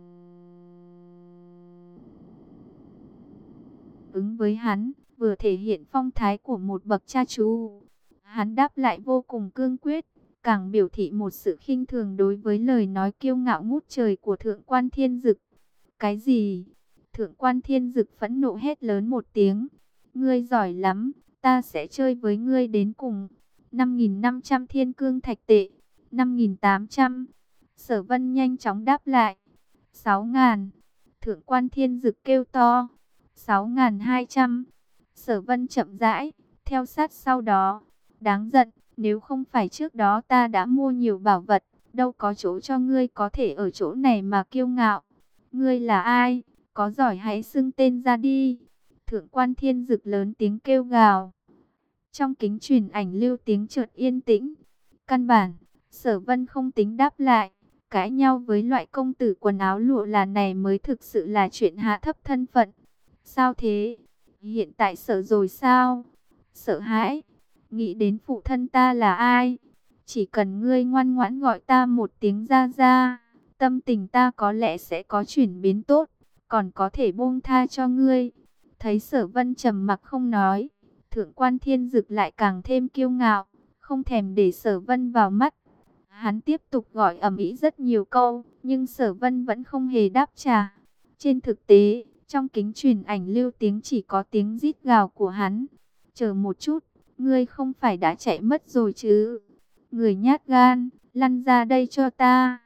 A: ứng với hắn, vừa thể hiện phong thái của một bậc cha chú, Hắn đáp lại vô cùng cương quyết, càng biểu thị một sự khinh thường đối với lời nói kiêu ngạo ngút trời của thượng quan thiên dực. Cái gì? Thượng quan thiên dực phẫn nộ hét lớn một tiếng. Ngươi giỏi lắm, ta sẽ chơi với ngươi đến cùng. 5.500 thiên cương thạch tệ, 5.800. Sở vân nhanh chóng đáp lại. 6.000. Thượng quan thiên dực kêu to. 6.200. Sở vân chậm rãi, theo sát sau đó. Đáng giận, nếu không phải trước đó ta đã mua nhiều bảo vật, đâu có chỗ cho ngươi có thể ở chỗ này mà kiêu ngạo. Ngươi là ai? Có giỏi hãy xưng tên ra đi. Thượng quan thiên dực lớn tiếng kêu gào. Trong kính truyền ảnh lưu tiếng chợt yên tĩnh. Căn bản, Sở vân không tính đáp lại, cãi nhau với loại công tử quần áo lụa là này mới thực sự là chuyện hạ thấp thân phận. Sao thế? Hiện tại sợ rồi sao? Sợ hãi? Nghĩ đến phụ thân ta là ai? Chỉ cần ngươi ngoan ngoãn gọi ta một tiếng ra ra, tâm tình ta có lẽ sẽ có chuyển biến tốt, còn có thể buông tha cho ngươi. Thấy sở vân trầm mặc không nói, thượng quan thiên dực lại càng thêm kiêu ngạo, không thèm để sở vân vào mắt. Hắn tiếp tục gọi ầm ĩ rất nhiều câu, nhưng sở vân vẫn không hề đáp trả. Trên thực tế, trong kính truyền ảnh lưu tiếng chỉ có tiếng rít gào của hắn. Chờ một chút, ngươi không phải đã chạy mất rồi chứ? Người nhát gan, lăn ra đây cho ta.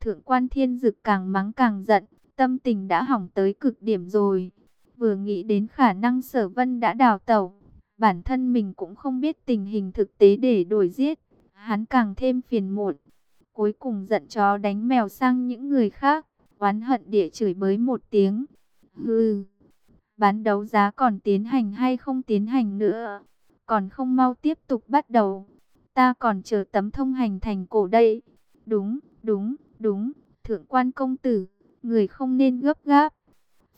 A: Thượng quan thiên dực càng mắng càng giận, tâm tình đã hỏng tới cực điểm rồi. Vừa nghĩ đến khả năng sở vân đã đào tẩu, bản thân mình cũng không biết tình hình thực tế để đổi giết. Hắn càng thêm phiền muộn. Cuối cùng giận chó đánh mèo sang những người khác, oán hận địa chửi bới một tiếng. Hừ, bán đấu giá còn tiến hành hay không tiến hành nữa? Còn không mau tiếp tục bắt đầu. Ta còn chờ tấm thông hành thành cổ đây. Đúng, đúng, đúng, thượng quan công tử, người không nên gấp gáp.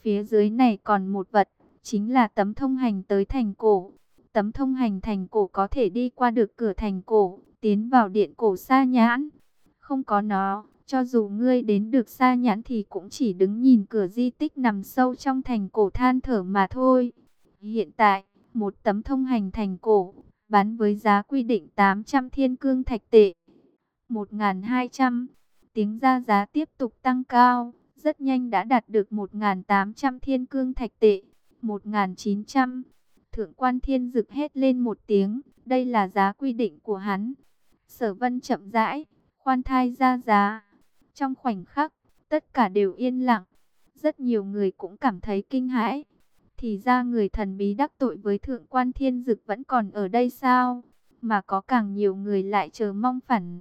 A: Phía dưới này còn một vật, chính là tấm thông hành tới thành cổ. Tấm thông hành thành cổ có thể đi qua được cửa thành cổ, tiến vào điện cổ xa nhãn. Không có nó, cho dù ngươi đến được xa nhãn thì cũng chỉ đứng nhìn cửa di tích nằm sâu trong thành cổ than thở mà thôi. Hiện tại, một tấm thông hành thành cổ, bán với giá quy định 800 thiên cương thạch tệ. 1.200, tiếng ra giá tiếp tục tăng cao, rất nhanh đã đạt được 1.800 thiên cương thạch tệ. 1.900, thượng quan thiên dực hét lên một tiếng, đây là giá quy định của hắn. Sở vân chậm rãi, khoan thai ra giá. Trong khoảnh khắc, tất cả đều yên lặng. Rất nhiều người cũng cảm thấy kinh hãi. Thì ra người thần bí đắc tội với thượng quan thiên dực vẫn còn ở đây sao? Mà có càng nhiều người lại chờ mong phản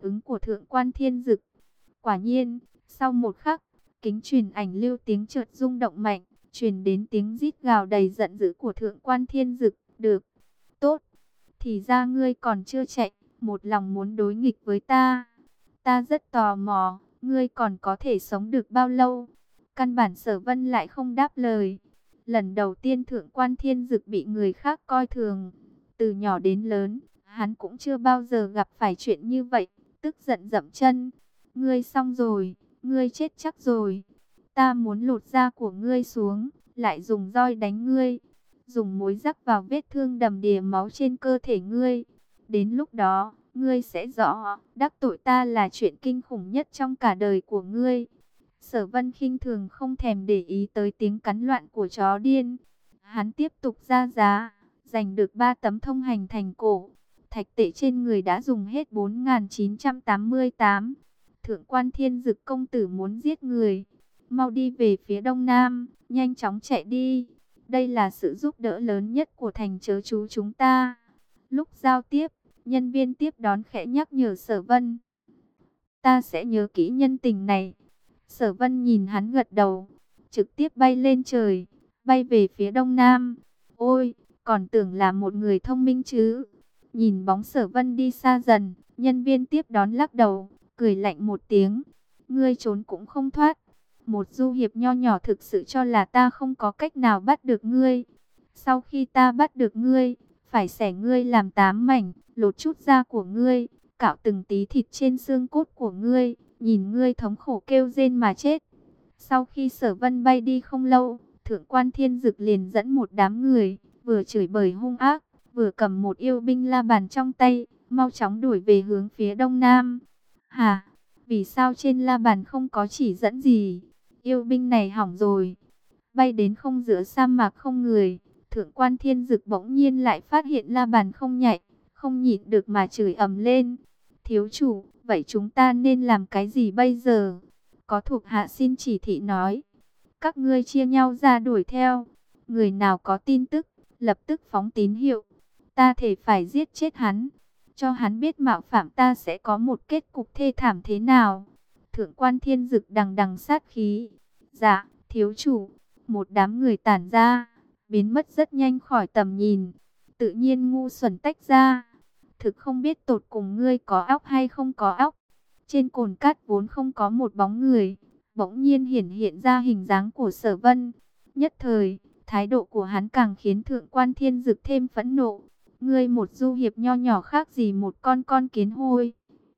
A: ứng của thượng quan thiên dực. Quả nhiên, sau một khắc, kính truyền ảnh lưu tiếng chợt rung động mạnh, truyền đến tiếng rít gào đầy giận dữ của thượng quan thiên dực. Được, tốt, thì ra ngươi còn chưa chạy, một lòng muốn đối nghịch với ta. Ta rất tò mò, ngươi còn có thể sống được bao lâu? Căn bản sở vân lại không đáp lời. Lần đầu tiên thượng quan thiên dực bị người khác coi thường. Từ nhỏ đến lớn, hắn cũng chưa bao giờ gặp phải chuyện như vậy. Tức giận dậm chân. Ngươi xong rồi, ngươi chết chắc rồi. Ta muốn lột da của ngươi xuống, lại dùng roi đánh ngươi dùng mối rắc vào vết thương đầm đìa máu trên cơ thể ngươi. Đến lúc đó, ngươi sẽ rõ, đắc tội ta là chuyện kinh khủng nhất trong cả đời của ngươi. Sở vân khinh thường không thèm để ý tới tiếng cắn loạn của chó điên. Hắn tiếp tục ra giá, giành được 3 tấm thông hành thành cổ. Thạch tệ trên người đã dùng hết 4.988. Thượng quan thiên dực công tử muốn giết người. Mau đi về phía đông nam, nhanh chóng chạy đi. Đây là sự giúp đỡ lớn nhất của thành chớ chú chúng ta. Lúc giao tiếp, nhân viên tiếp đón khẽ nhắc nhở sở vân. Ta sẽ nhớ kỹ nhân tình này. Sở vân nhìn hắn gật đầu, trực tiếp bay lên trời, bay về phía đông nam. Ôi, còn tưởng là một người thông minh chứ. Nhìn bóng sở vân đi xa dần, nhân viên tiếp đón lắc đầu, cười lạnh một tiếng. Ngươi trốn cũng không thoát một du hiệp nho nhỏ thực sự cho là ta không có cách nào bắt được ngươi. Sau khi ta bắt được ngươi, phải xẻ ngươi làm tám mảnh, lột chút da của ngươi, cạo từng tí thịt trên xương cốt của ngươi, nhìn ngươi thống khổ kêu rên mà chết. Sau khi sở vân bay đi không lâu, thượng quan thiên dực liền dẫn một đám người, vừa chửi bời hung ác, vừa cầm một yêu binh la bàn trong tay, mau chóng đuổi về hướng phía đông nam. Hà, vì sao trên la bàn không có chỉ dẫn gì? Yêu binh này hỏng rồi. Bay đến không giữa sa mạc không người. Thượng quan thiên dực bỗng nhiên lại phát hiện la bàn không nhạy. Không nhịn được mà chửi ầm lên. Thiếu chủ, vậy chúng ta nên làm cái gì bây giờ? Có thuộc hạ xin chỉ thị nói. Các ngươi chia nhau ra đuổi theo. Người nào có tin tức, lập tức phóng tín hiệu. Ta thể phải giết chết hắn. Cho hắn biết mạo phạm ta sẽ có một kết cục thê thảm thế nào. Thượng quan thiên dực đằng đằng sát khí. Dạ, thiếu chủ. Một đám người tản ra, biến mất rất nhanh khỏi tầm nhìn. tự nhiên ngu xuẩn tách ra. Thực không biết tột cùng ngươi có óc hay không có óc. Trên cồn cát vốn không có một bóng người, bỗng nhiên hiển hiện ra hình dáng của sở vân. Nhất thời, thái độ của hắn càng khiến thượng quan thiên dực thêm phẫn nộ. Ngươi một du hiệp nho nhỏ khác gì một con con kiến hôi.